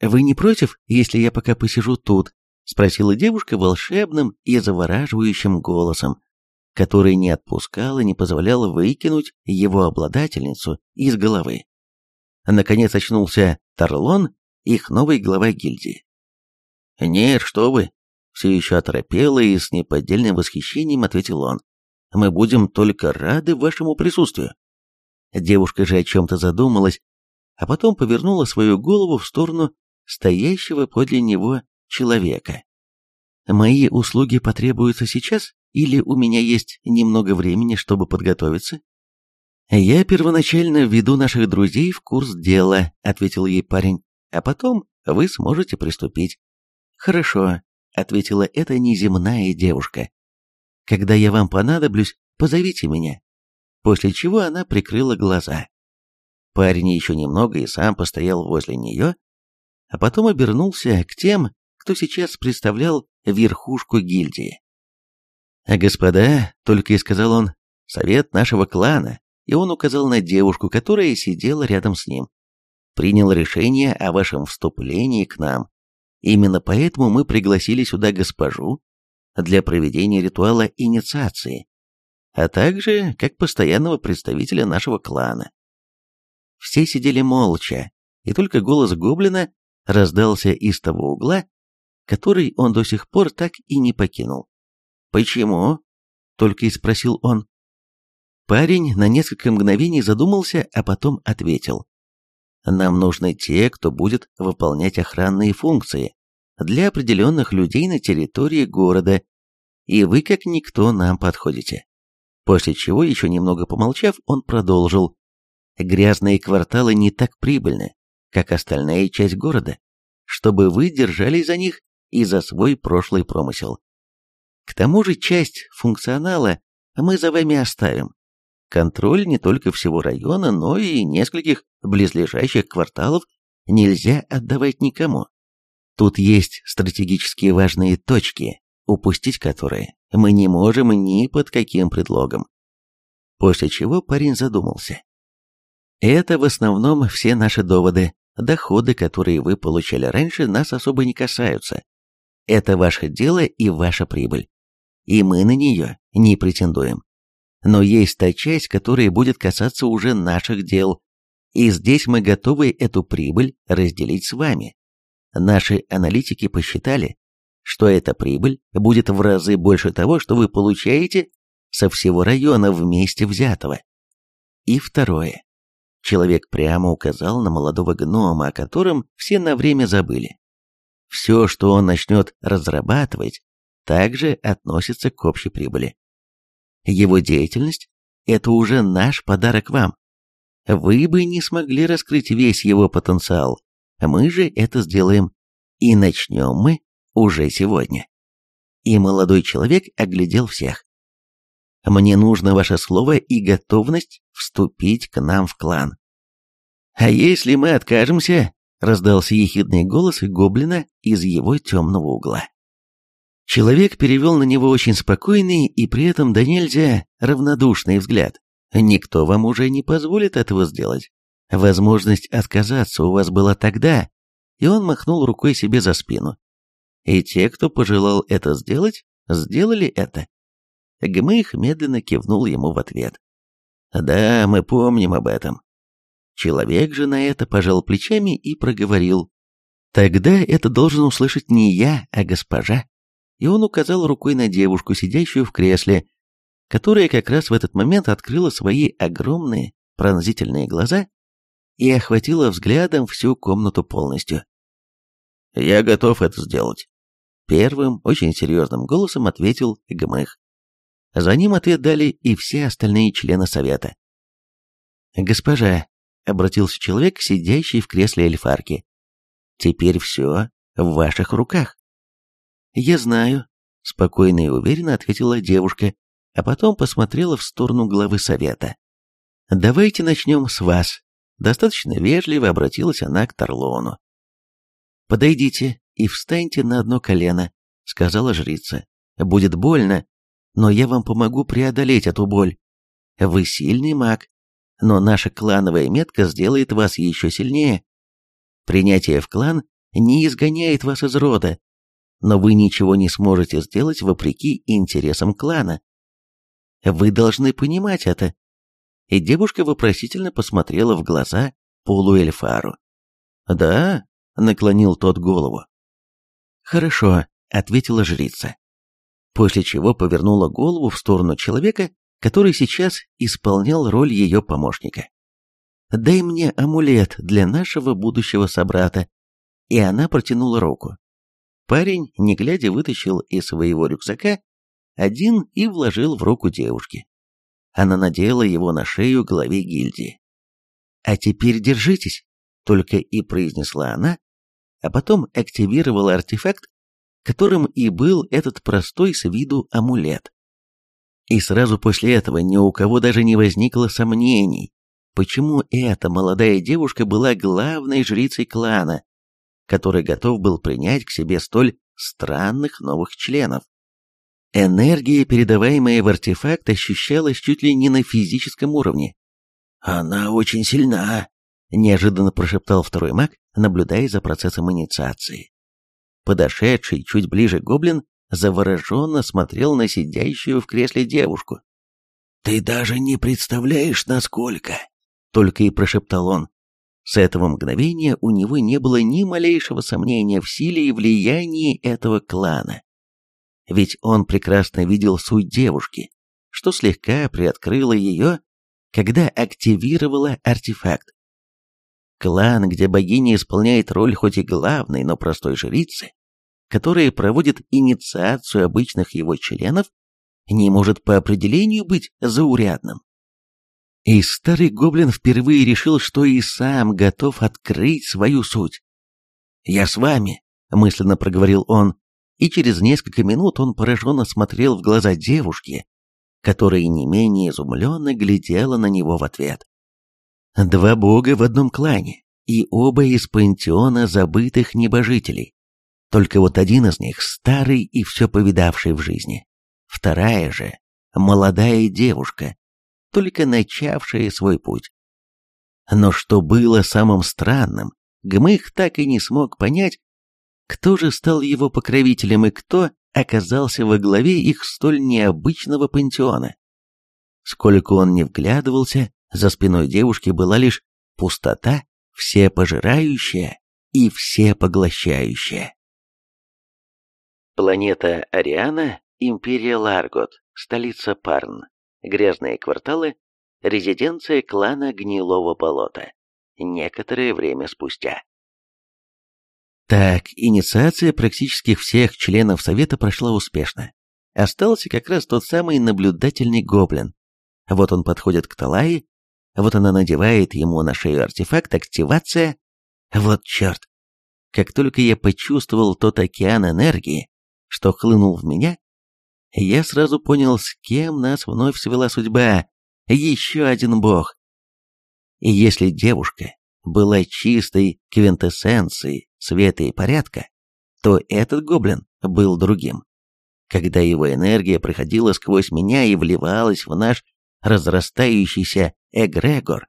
Speaker 1: «Вы не против, если я пока посижу тут?» — спросила девушка волшебным и завораживающим голосом, который не отпускал и не позволял выкинуть его обладательницу из головы. Наконец очнулся Тарлон, их новый глава гильдии. «Нет, что вы!» — все еще оторопело и с неподдельным восхищением ответил он. «Мы будем только рады вашему присутствию». Девушка же о чем-то задумалась, а потом повернула свою голову в сторону стоящего подле него человека. Мои услуги потребуются сейчас, или у меня есть немного времени, чтобы подготовиться? Я первоначально введу наших друзей в курс дела, ответил ей парень, а потом вы сможете приступить. Хорошо, ответила эта неземная девушка. Когда я вам понадоблюсь, позовите меня. После чего она прикрыла глаза. Парень еще немного и сам постоял возле нее, а потом обернулся к тем, кто сейчас представлял верхушку гильдии. «А господа», — только и сказал он, — «совет нашего клана», и он указал на девушку, которая сидела рядом с ним. «Принял решение о вашем вступлении к нам. Именно поэтому мы пригласили сюда госпожу для проведения ритуала инициации, а также как постоянного представителя нашего клана». Все сидели молча, и только голос гоблина раздался из того угла, который он до сих пор так и не покинул. «Почему?» — только и спросил он. Парень на несколько мгновений задумался, а потом ответил. Нам нужны те, кто будет выполнять охранные функции для определенных людей на территории города, и вы как никто нам подходите. После чего, еще немного помолчав, он продолжил. Грязные кварталы не так прибыльны, как остальная часть города, чтобы вы держались за них и за свой прошлый промысел. К тому же часть функционала мы за вами оставим. Контроль не только всего района, но и нескольких близлежащих кварталов нельзя отдавать никому. Тут есть стратегически важные точки, упустить которые мы не можем ни под каким предлогом. После чего парень задумался. Это в основном все наши доводы. Доходы, которые вы получали раньше, нас особо не касаются. Это ваше дело и ваша прибыль. И мы на нее не претендуем. Но есть та часть, которая будет касаться уже наших дел. И здесь мы готовы эту прибыль разделить с вами. Наши аналитики посчитали, что эта прибыль будет в разы больше того, что вы получаете со всего района вместе взятого. И второе. Человек прямо указал на молодого гнома, о котором все на время забыли. Все, что он начнет разрабатывать, также относится к общей прибыли. Его деятельность – это уже наш подарок вам. Вы бы не смогли раскрыть весь его потенциал, мы же это сделаем. И начнем мы уже сегодня. И молодой человек оглядел всех. Мне нужно ваше слово и готовность вступить к нам в клан. А если мы откажемся, раздался ехидный голос гоблина из его темного угла. Человек перевел на него очень спокойный и при этом да нельзя равнодушный взгляд. Никто вам уже не позволит этого сделать. Возможность отказаться у вас была тогда, и он махнул рукой себе за спину. И те, кто пожелал это сделать, сделали это. Гмых медленно кивнул ему в ответ. «Да, мы помним об этом». Человек же на это пожал плечами и проговорил. «Тогда это должен услышать не я, а госпожа». И он указал рукой на девушку, сидящую в кресле, которая как раз в этот момент открыла свои огромные пронзительные глаза и охватила взглядом всю комнату полностью. «Я готов это сделать», — первым, очень серьезным голосом ответил Гмых. За ним ответ дали и все остальные члены совета. «Госпожа», — обратился человек, сидящий в кресле эльфарки, — «теперь все в ваших руках». «Я знаю», — спокойно и уверенно ответила девушка, а потом посмотрела в сторону главы совета. «Давайте начнем с вас», — достаточно вежливо обратилась она к Тарлону. «Подойдите и встаньте на одно колено», — сказала жрица. «Будет больно, но я вам помогу преодолеть эту боль. Вы сильный маг, но наша клановая метка сделает вас еще сильнее. Принятие в клан не изгоняет вас из рода, но вы ничего не сможете сделать вопреки интересам клана. Вы должны понимать это. И девушка вопросительно посмотрела в глаза полуэльфару. «Да», — наклонил тот голову. «Хорошо», — ответила жрица после чего повернула голову в сторону человека, который сейчас исполнял роль ее помощника. «Дай мне амулет для нашего будущего собрата», и она протянула руку. Парень, не глядя, вытащил из своего рюкзака один и вложил в руку девушки. Она надела его на шею главе гильдии. «А теперь держитесь», — только и произнесла она, а потом активировала артефакт, которым и был этот простой с виду амулет. И сразу после этого ни у кого даже не возникло сомнений, почему эта молодая девушка была главной жрицей клана, который готов был принять к себе столь странных новых членов. Энергия, передаваемая в артефакт, ощущалась чуть ли не на физическом уровне. «Она очень сильна», — неожиданно прошептал второй маг, наблюдая за процессом инициации. Подошедший чуть ближе гоблин завороженно смотрел на сидящую в кресле девушку. «Ты даже не представляешь, насколько!» — только и прошептал он. С этого мгновения у него не было ни малейшего сомнения в силе и влиянии этого клана. Ведь он прекрасно видел суть девушки, что слегка приоткрыло ее, когда активировала артефакт. Клан, где богиня исполняет роль хоть и главной, но простой жрицы, которая проводит инициацию обычных его членов, не может по определению быть заурядным. И старый гоблин впервые решил, что и сам готов открыть свою суть. «Я с вами», — мысленно проговорил он, и через несколько минут он пораженно смотрел в глаза девушки, которая не менее изумленно глядела на него в ответ. Два бога в одном клане, и оба из пантеона забытых небожителей. Только вот один из них старый и все повидавший в жизни. Вторая же — молодая девушка, только начавшая свой путь. Но что было самым странным, Гмых так и не смог понять, кто же стал его покровителем и кто оказался во главе их столь необычного пантеона. Сколько он не вглядывался, за спиной девушки была лишь пустота, всепожирающая и всепоглощающая. Планета Ариана, Империя Ларгот, столица Парн, грязные кварталы, резиденция клана Гнилого Болота. Некоторое время спустя. Так, инициация практически всех членов Совета прошла успешно. Остался как раз тот самый наблюдательный гоблин. Вот он подходит к Талае, вот она надевает ему на шею артефакт активация. Вот черт! Как только я почувствовал тот океан энергии, что хлынул в меня, я сразу понял, с кем нас вновь свела судьба. Еще один бог. И если девушка была чистой квинтэссенцией света и порядка, то этот гоблин был другим. Когда его энергия проходила сквозь меня и вливалась в наш разрастающийся эгрегор,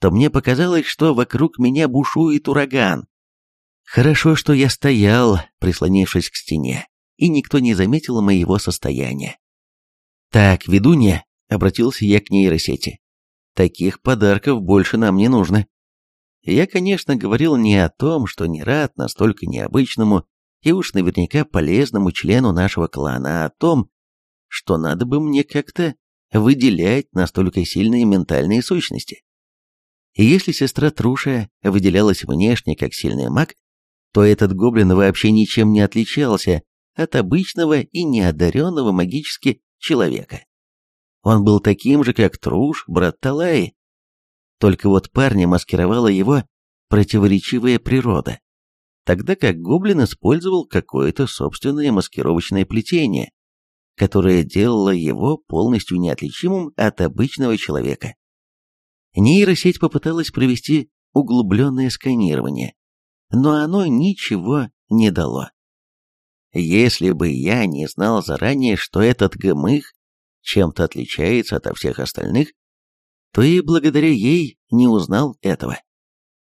Speaker 1: то мне показалось, что вокруг меня бушует ураган. Хорошо, что я стоял, прислонившись к стене, и никто не заметил моего состояния. «Так, ведунья», — обратился я к нейросети, — «таких подарков больше нам не нужно». Я, конечно, говорил не о том, что не рад настолько необычному и уж наверняка полезному члену нашего клана, а о том, что надо бы мне как-то выделять настолько сильные ментальные сущности. И если сестра Труша выделялась внешне как сильный маг, то этот гоблин вообще ничем не отличался от обычного и неодаренного магически человека. Он был таким же, как Труш, брат Талаи, только вот парня маскировала его противоречивая природа, тогда как гоблин использовал какое-то собственное маскировочное плетение, которое делало его полностью неотличимым от обычного человека. Нейросеть попыталась провести углубленное сканирование, но оно ничего не дало. Если бы я не знал заранее, что этот гмых чем-то отличается от всех остальных, и благодаря ей не узнал этого.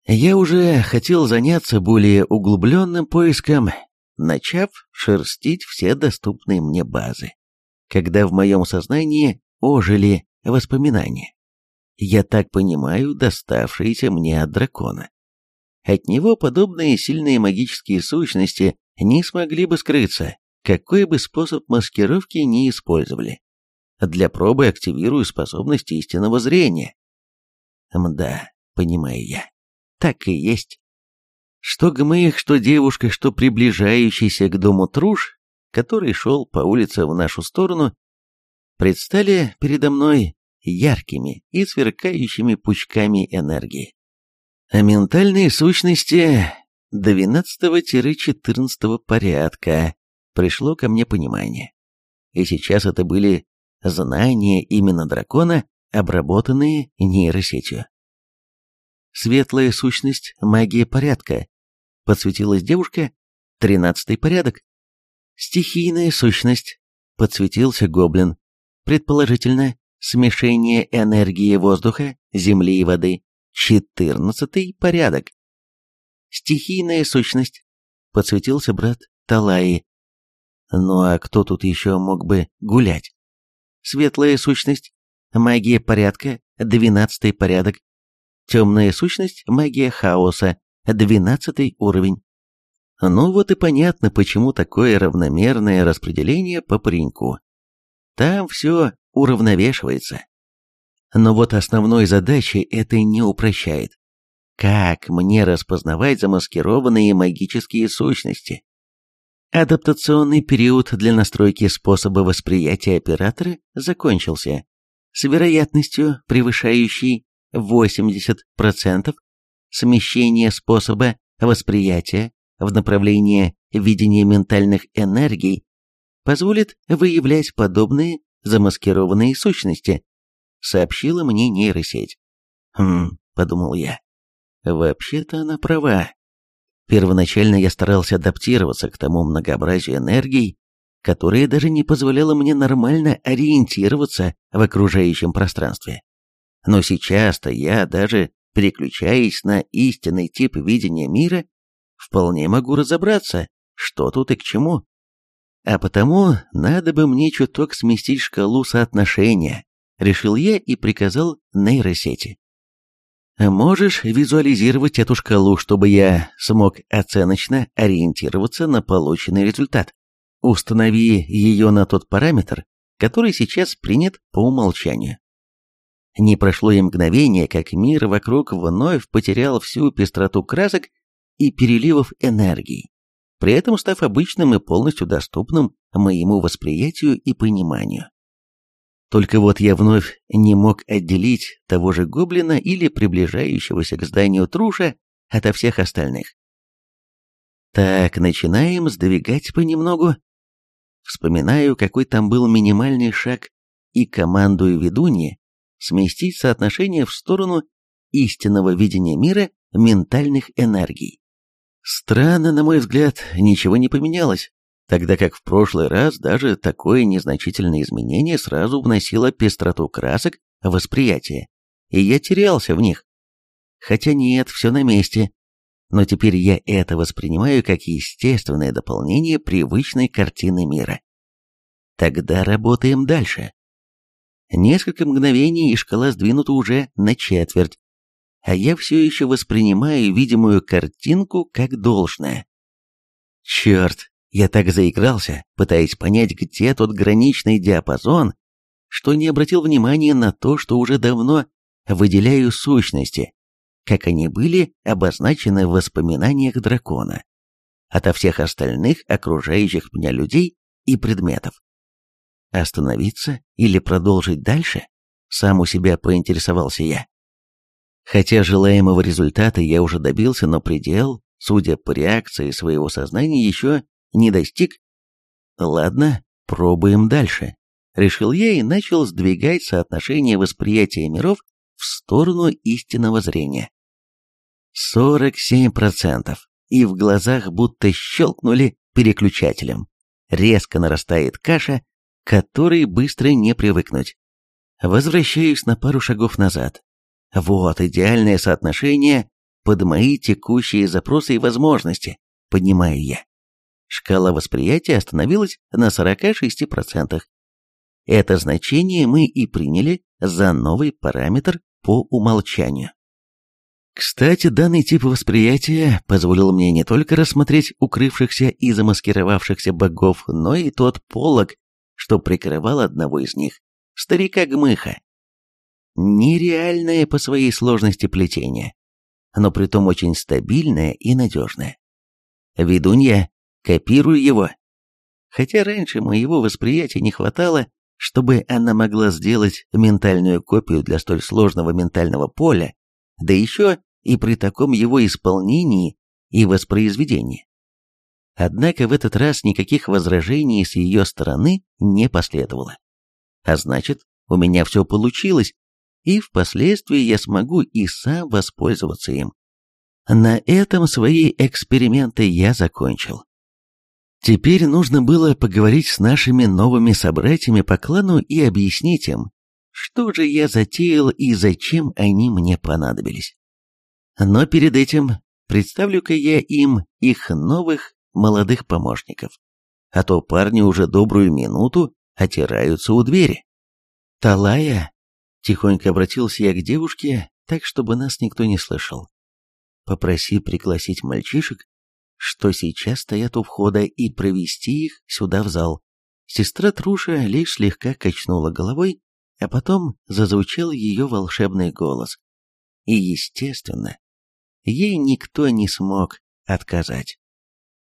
Speaker 1: Я уже хотел заняться более углубленным поиском, начав шерстить все доступные мне базы, когда в моем сознании ожили воспоминания. Я так понимаю, доставшиеся мне от дракона. От него подобные сильные магические сущности не смогли бы скрыться, какой бы способ маскировки ни использовали. Для пробы активирую способность истинного зрения. Мда, понимаю я. Так и есть. Что Гмых, что девушка, что приближающийся к дому Труш, который шел по улице в нашу сторону, предстали передо мной яркими и сверкающими пучками энергии. А ментальные сущности 12-14 порядка пришло ко мне понимание. И сейчас это были знания именно дракона, обработанные нейросетью. Светлая сущность магия порядка. Подсветилась девушка. Тринадцатый порядок. Стихийная сущность. Подсветился гоблин. Предположительно, смешение энергии воздуха, земли и воды. Четырнадцатый порядок. Стихийная сущность. Подсветился брат Талаи. Ну а кто тут еще мог бы гулять? Светлая сущность, магия порядка, двенадцатый порядок. Темная сущность, магия хаоса, двенадцатый уровень. Ну вот и понятно, почему такое равномерное распределение по пареньку. Там все уравновешивается. Но вот основной задачи это не упрощает. как мне распознавать замаскированные магические сущности. Адаптационный период для настройки способа восприятия оператора закончился с вероятностью, превышающей 80% смещения способа восприятия в направлении видения ментальных энергий позволит выявлять подобные замаскированные сущности, сообщила мне нейросеть. Хм, подумал я. Вообще-то она права. Первоначально я старался адаптироваться к тому многообразию энергий, которое даже не позволяло мне нормально ориентироваться в окружающем пространстве. Но сейчас-то я, даже переключаясь на истинный тип видения мира, вполне могу разобраться, что тут и к чему. А потому надо бы мне чуток сместить шкалу соотношения, решил я и приказал нейросети. Можешь визуализировать эту шкалу, чтобы я смог оценочно ориентироваться на полученный результат. Установи ее на тот параметр, который сейчас принят по умолчанию. Не прошло и мгновение, как мир вокруг вновь потерял всю пестроту красок и переливов энергии, при этом став обычным и полностью доступным моему восприятию и пониманию. Только вот я вновь не мог отделить того же гоблина или приближающегося к зданию труша ото всех остальных. Так, начинаем сдвигать понемногу. Вспоминаю, какой там был минимальный шаг, и командую ведунье сместить соотношение в сторону истинного видения мира ментальных энергий. Странно, на мой взгляд, ничего не поменялось тогда как в прошлый раз даже такое незначительное изменение сразу вносило пестроту красок в восприятие, и я терялся в них. Хотя нет, все на месте, но теперь я это воспринимаю как естественное дополнение привычной картины мира. Тогда работаем дальше. Несколько мгновений, и шкала сдвинута уже на четверть, а я все еще воспринимаю видимую картинку как должное. Черт, я так заигрался, пытаясь понять, где тот граничный диапазон, что не обратил внимания на то, что уже давно выделяю сущности, как они были обозначены в воспоминаниях дракона, ото всех остальных окружающих меня людей и предметов. Остановиться или продолжить дальше? Сам у себя поинтересовался я. Хотя желаемого результата я уже добился, но предел, судя по реакции своего сознания, еще не достиг? Ладно, пробуем дальше. Решил я и начал сдвигать соотношение восприятия миров в сторону истинного зрения. 47%. И в глазах будто щелкнули переключателем. Резко нарастает каша, которой быстро не привыкнуть. Возвращаюсь на пару шагов назад. Вот идеальное соотношение под мои текущие запросы и возможности, понимаю я. Шкала восприятия остановилась на 46%. Это значение мы и приняли за новый параметр по умолчанию. Кстати, данный тип восприятия позволил мне не только рассмотреть укрывшихся и замаскировавшихся богов, но и тот полог, что прикрывал одного из них, старика Гмыха. Нереальное по своей сложности плетение, но притом очень стабильное и надежное. Ведунья копирую его. Хотя раньше моего восприятия не хватало, чтобы она могла сделать ментальную копию для столь сложного ментального поля, да еще и при таком его исполнении и воспроизведении. Однако в этот раз никаких возражений с ее стороны не последовало. А значит, у меня все получилось, и впоследствии я смогу и сам воспользоваться им. На этом свои эксперименты я закончил. Теперь нужно было поговорить с нашими новыми собратьями по клану и объяснить им, что же я затеял и зачем они мне понадобились. Но перед этим представлю-ка я им их новых молодых помощников, а то парни уже добрую минуту отираются у двери. «Талая!» — тихонько обратился я к девушке, так, чтобы нас никто не слышал. «Попроси пригласить мальчишек что сейчас стоят у входа, и провести их сюда в зал. Сестра Труша лишь слегка качнула головой, а потом зазвучал ее волшебный голос. И, естественно, ей никто не смог отказать.